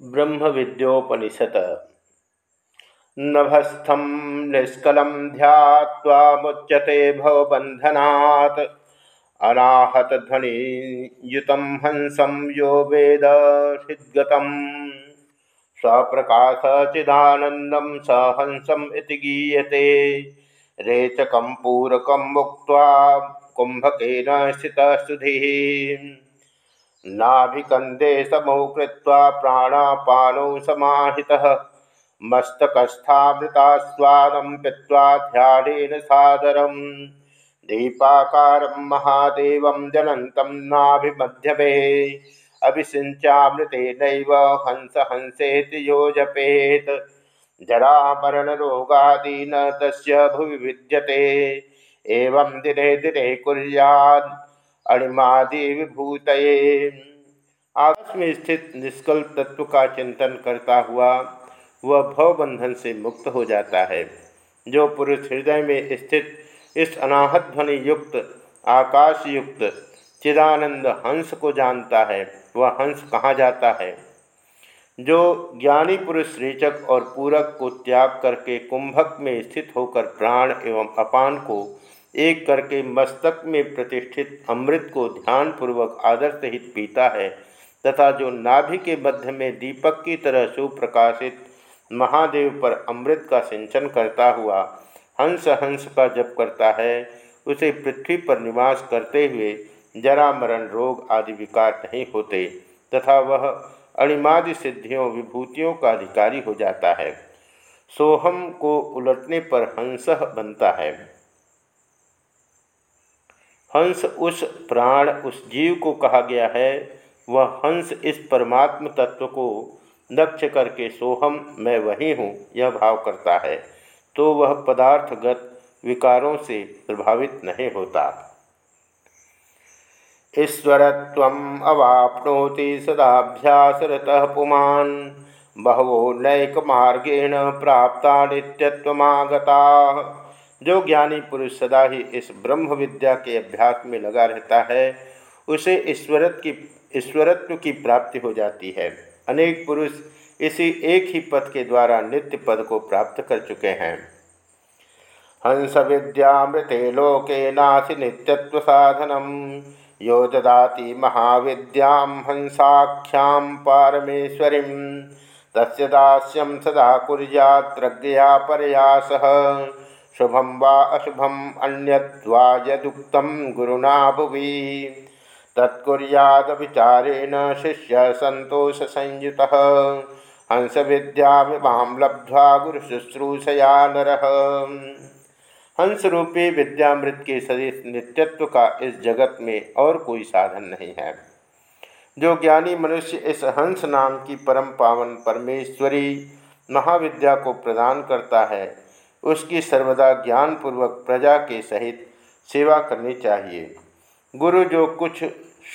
ब्रह्म विद्योपनिषद नभस्थम निष्कलम ध्यात्वा मुच्यते भवबंधनात् अनाहत ध्वनि युतम हंसम यो वेद हृद्गतम स्वप्रकाश चिदानंदम स हंसम इति गीयते। रेचकम पूरकम मुक्त्वा कुंभकेन स्थित सुधि नाभिकंदे समौ कृत्वा प्राणापानौ समाहितः। मस्तकस्थामृतास्वादं पीत्वा ध्यानेन सादरं दीपाकारं महादेवं जलन्तं नाभिमध्यमे। अभिषिञ्चामृतेनैव हंस हंसेति यो जपेत् जरामरणरोगादि तस्य भुवि विद्यते। एवं दिने दिने कुर्यात्। अणिमादि विभूत आकाश में स्थित निष्कल तत्व का चिंतन करता हुआ वह भवबंधन से मुक्त हो जाता है। जो पुरुष हृदय में स्थित इस अनाहत ध्वनि युक्त आकाश युक्त चिदानंद हंस को जानता है, वह हंस कहाँ जाता है? जो ज्ञानी पुरुष रेचक और पूरक को त्याग करके कुंभक में स्थित होकर प्राण एवं अपान को एक करके मस्तक में प्रतिष्ठित अमृत को ध्यानपूर्वक आदर सहित पीता है, तथा जो नाभि के मध्य में दीपक की तरह सुप्रकाशित महादेव पर अमृत का सिंचन करता हुआ, हंस हंस का जप करता है, उसे पृथ्वी पर निवास करते हुए जरा मरण रोग आदि विकार नहीं होते, तथा वह अणिमादि सिद्धियों, विभूतियों का अधिकारी हो जाता है। सोहम को उलटने पर हंस बनता है। हंस उस प्राण, उस जीव को कहा गया है। वह हंस इस परमात्म तत्व को लक्ष्य करके सोहम, मैं वही हूँ, यह भाव करता है। तो वह पदार्थगत विकारों से प्रभावित नहीं होता। ईश्वरत्व अवापनोति सदाभ्यासरत पुमान, बहवो नैक मार्गेण प्राप्ता नित्यत्वमागता। जो ज्ञानी पुरुष सदा ही इस ब्रह्म विद्या के अभ्यास में लगा रहता है, उसे ईश्वरत की ईश्वरत्व की प्राप्ति हो जाती है। अनेक पुरुष इसी एक ही पद के द्वारा नित्य पद को प्राप्त कर चुके हैं। हंस विद्यामृते लोके नासि नित्यत्व साधनम। यो ददाति महाविद्याम हंसाख्याम पारमेश्वरी। तस्य दास्यम सदा कुरियात्रज्ञया परयास। शुभम वा अशुभम अन्यद्वा यदुक्तं गुरुना भुवि तत्कुर्याद विचारेण शिष्य संतोष संयुत हंस विद्यामिमां लब्ध्वा गुरुशुश्रूषया नर। हंस रूपी विद्यामृत के सदिश नित्यत्व का इस जगत में और कोई साधन नहीं है। जो ज्ञानी मनुष्य इस हंस नाम की परम पावन परमेश्वरी महाविद्या को प्रदान करता है उसकी सर्वदा ज्ञानपूर्वक प्रजा के सहित सेवा करनी चाहिए। गुरु जो कुछ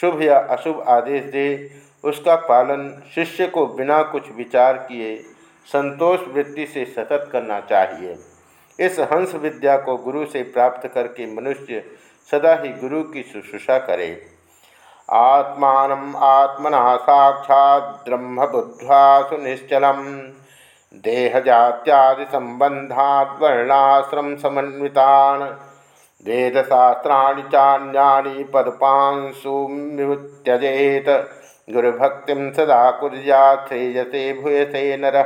शुभ या अशुभ आदेश दे, उसका पालन शिष्य को बिना कुछ विचार किए संतोष वृत्ति से सतत करना चाहिए। इस हंस विद्या को गुरु से प्राप्त करके मनुष्य सदा ही गुरु की शुश्रूषा करे। आत्मान आत्मना साक्षात ब्रह्म बुद्ध्वा सुनिश्चलम। देहजात्यादि संबंधात् वर्णाश्रम समन्वितान। वेदशास्त्राणि चान्यानि पदपांशुम्युत्यजेत गुरुभक्ति सदा कुर्या श्रेयसे भूयसे नर।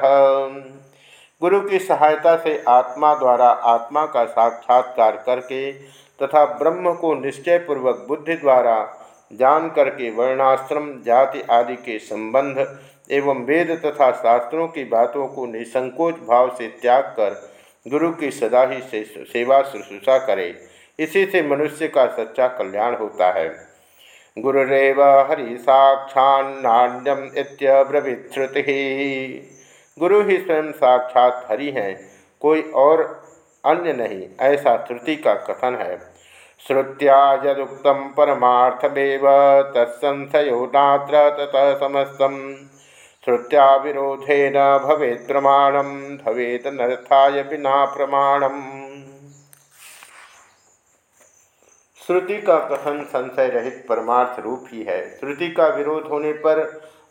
गुरु की सहायता से आत्मा द्वारा आत्मा का साक्षात्कार करके तथा ब्रह्म को निश्चय पूर्वक बुद्धि द्वारा जान करके वर्णाश्रम, जाति आदि के संबंध एवं वेद तथा शास्त्रों की बातों को निसंकोच भाव से त्याग कर गुरु की सदा ही से सेवा शुश्रूषा करे। इसी से मनुष्य का सच्चा कल्याण होता है। गुरुरेव हरि साक्षान्नान्यम इत्यब्रवीत श्रुति गुरु ही स्वयं साक्षात हरि हैं, कोई और अन्य नहीं, ऐसा श्रुति का कथन है। श्रुत्या यदुक्त परमार्थमेव तत्संशयो नात्र ततः समस्तम। श्रुत्या विरोधेन भवेत् प्रमाणम भवेत नर्थाय बिना प्रमाणम। श्रुति का कथन संशय रहित परमार्थ रूप ही है। श्रुति का विरोध होने पर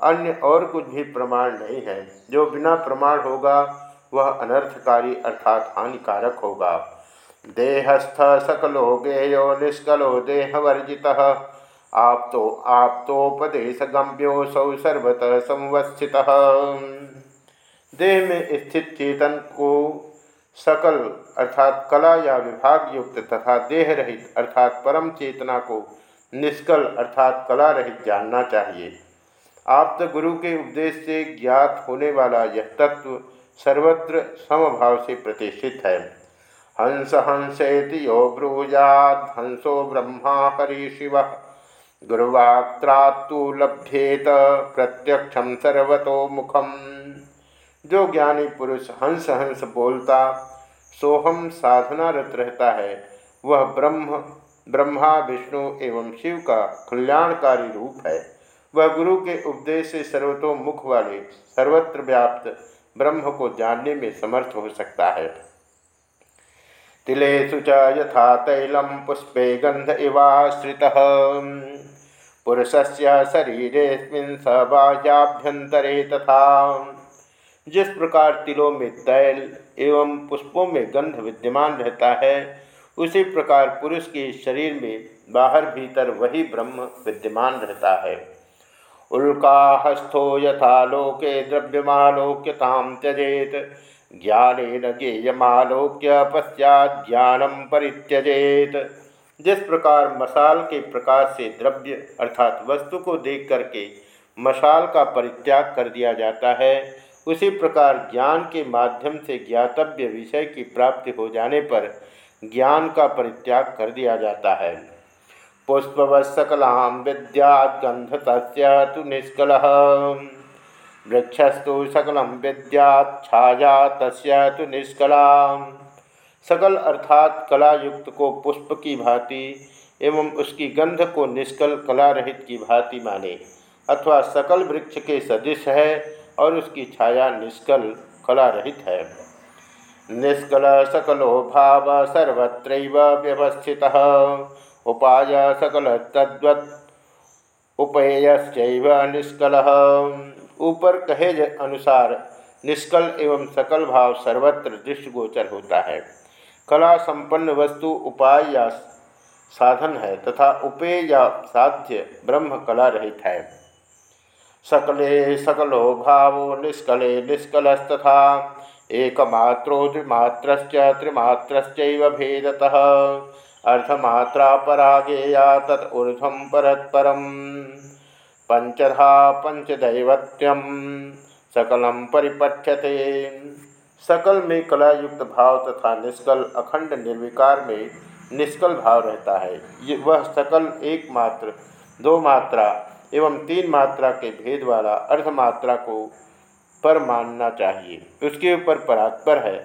अन्य और कुछ भी प्रमाण नहीं है। जो बिना प्रमाण होगा, वह अनर्थकारी अर्थात हानिकारक होगा। देहस्थ सकलो गेयो निष्कलो देहवर्जित। आप तो आप तोपदेश गम्यो सौ सर्वतः संवस्थित देह में स्थित चेतन को सकल अर्थात कला या विभाग युक्त तथा देह रहित अर्थात परम चेतना को निष्कल अर्थात कला रहित जानना चाहिए। आप तो गुरु के उपदेश से ज्ञात होने वाला यह तत्व सर्वत्र समभाव से प्रतिष्ठित है। हंस हंसेति यो ब्रूजाद हंसो ब्रह्मा हरि शिव। गुरुवाक्त्रात्तु लभ्येत प्रत्यक्षम सर्वतो मुखम। जो ज्ञानी पुरुष हंस हंस बोलता, सोहम साधनारत रहता है, वह ब्रह्म, ब्रह्मा, विष्णु एवं शिव का कल्याणकारी रूप है। वह गुरु के उपदेश से सर्वतोमुख वाले सर्वत्र व्याप्त ब्रह्म को जानने में समर्थ हो सकता है। तिलेषु च यथा तैलम पुष्पे गंध इवाश्रितः। पुरुषस्य शरीरेस्मिन् स बाह्याभ्यंतरे तथा। जिस प्रकार तिलों में तैल एवं पुष्पों में गंध विद्यमान रहता है, उसी प्रकार पुरुष के शरीर में बाहर भीतर वही ब्रह्म विद्यमान रहता है। उल्का उल्काहस्थो यथा लोके द्रव्यमालोक्यताम त्यजेत ज्ञान ज्ञेयमालोक्य पश्चात ज्ञानम परित्यजेत। जिस प्रकार मसाल के प्रकाश से द्रव्य अर्थात वस्तु को देख करके मशाल का परित्याग कर दिया जाता है, उसी प्रकार ज्ञान के माध्यम से ज्ञातव्य विषय की प्राप्ति हो जाने पर ज्ञान का परित्याग कर दिया जाता है। पुष्पवत् सकलाम विद्या गंध तु निष्कल, वृक्षस्तु सकल विद्याच्छाया तस्य तो सकल अर्थात कला युक्त को पुष्प की भांति एवं उसकी गंध को निष्कल कला रहित की भांति माने, अथवा सकल वृक्ष के सदृश है और उसकी छाया निष्कल कला रहित है। निष्कल सकलो भाव सर्वत्र व्यवस्थित, उपाय सकल तद्वत् उपेयश्चैव निष्कल। ऊपर कहे अनुसार निष्कल एवं सकल भाव सर्वत्र दृष्टिगोचर होता है। कला संपन्न वस्तु उपाय या साधन है तथा उपेय या साध्य ब्रह्म कला रहित है। सकले सकलो भावो निष्कले निष्कलस्तथा, एकमात्रो द्विमात्र त्रिमात्रश्च भेदतः। अर्थमात्रा परागेया तत्ऊर्ध्वं परत्परम्। पंचधा पंचदैवत्यम सकलम परिपठ्यते। सकल में कलायुक्त भाव तथा निष्कल अखंड निर्विकार में निष्कल भाव रहता है। ये वह सकल एक मात्र, दो मात्रा एवं तीन मात्रा के भेद वाला अर्धमात्रा को पर मानना चाहिए। उसके ऊपर परात्पर है।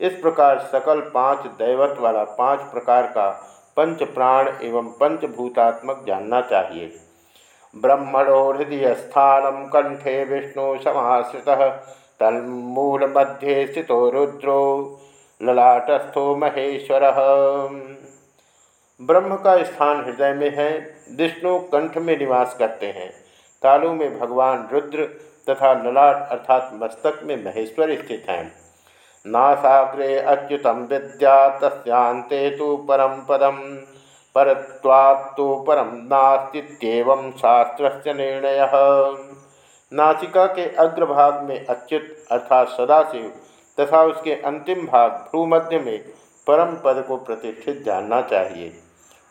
इस प्रकार सकल पाँच दैवत वाला पाँच प्रकार का पंच प्राण एवं पंचभूतात्मक जानना चाहिए। ब्रह्मणो हृदय स्थान कंठे विष्णु समाश्रित तन्मूल मध्ये स्थित रुद्रो ललाटस्थो महेश्वर। ब्रह्म का स्थान हृदय में है, विष्णु कंठ में निवास करते हैं। तालु में भगवान रुद्र तथा ललाट अर्थात मस्तक में महेश्वर स्थित हैं। नासाग्रे अच्युतम विद्या तस्ते तो परम पदम परत्वात्तो परम नास्तित्येवं शास्त्र निर्णय। नासिका के अग्रभाग में अच्युत अर्थात सदाशिव तथा उसके अंतिम भाग भ्रूमध्य में परम पद को प्रतिष्ठित जानना चाहिए।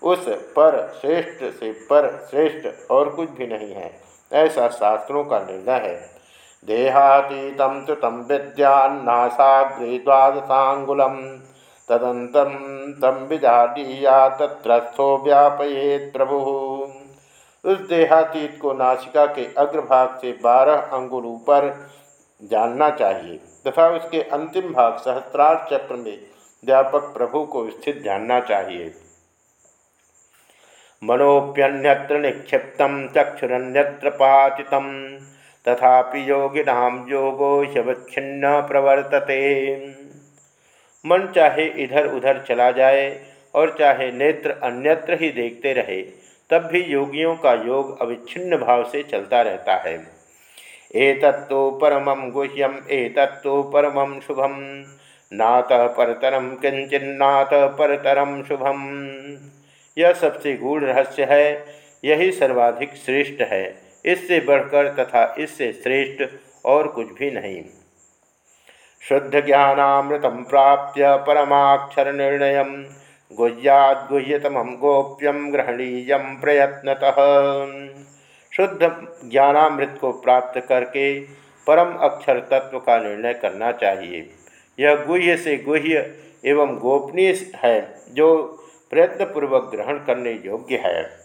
उस पर श्रेष्ठ से पर श्रेष्ठ और कुछ भी नहीं है, ऐसा शास्त्रों का निर्णय है। देहातीतम तो तम विद्यान्नासाग्रे द्वादशांगुलम, तदंतम तम विजाडीया तत्रस्थो व्यापयेत प्रभु। उस देहातीत को नासिका के अग्रभाग से बारह अंगुल ऊपर जानना चाहिए तथा उसके अंतिम भाग सहस्त्रार चक्र में व्यापक प्रभु को स्थित जानना चाहिए। मनोप्यन्यत्र निक्षिप्त चक्षुरन्यत्र पाचित तथा योगिना योगो शवच्छिन्न प्रवर्तते। मन चाहे इधर उधर चला जाए और चाहे नेत्र अन्यत्र ही देखते रहे तब भी योगियों का योग अविच्छिन्न भाव से चलता रहता है। एतत्तु परम गुह्यम एतत्तु परम शुभम नात परतरम किंचिन्नात परतरम शुभम यह सबसे गूढ़ रहस्य है, यही सर्वाधिक श्रेष्ठ है। इससे बढ़कर तथा इससे श्रेष्ठ और कुछ भी नहीं। शुद्ध ज्ञानामृत प्राप्य परमाक्षर निर्णय गुह्याद्गुह्यतम गोप्यम ग्रहणीय प्रयत्नत। शुद्ध ज्ञानामृत को प्राप्त करके परम अक्षर तत्व का निर्णय करना चाहिए। यह गुह्य से गुह्य एवं गोपनीय है जो प्रयत्नपूर्वक ग्रहण करने योग्य है।